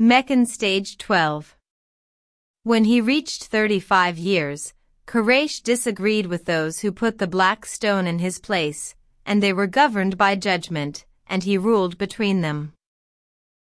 Meccan Stage 12 When he reached 35 years, Quraysh disagreed with those who put the black stone in his place, and they were governed by judgment, and he ruled between them.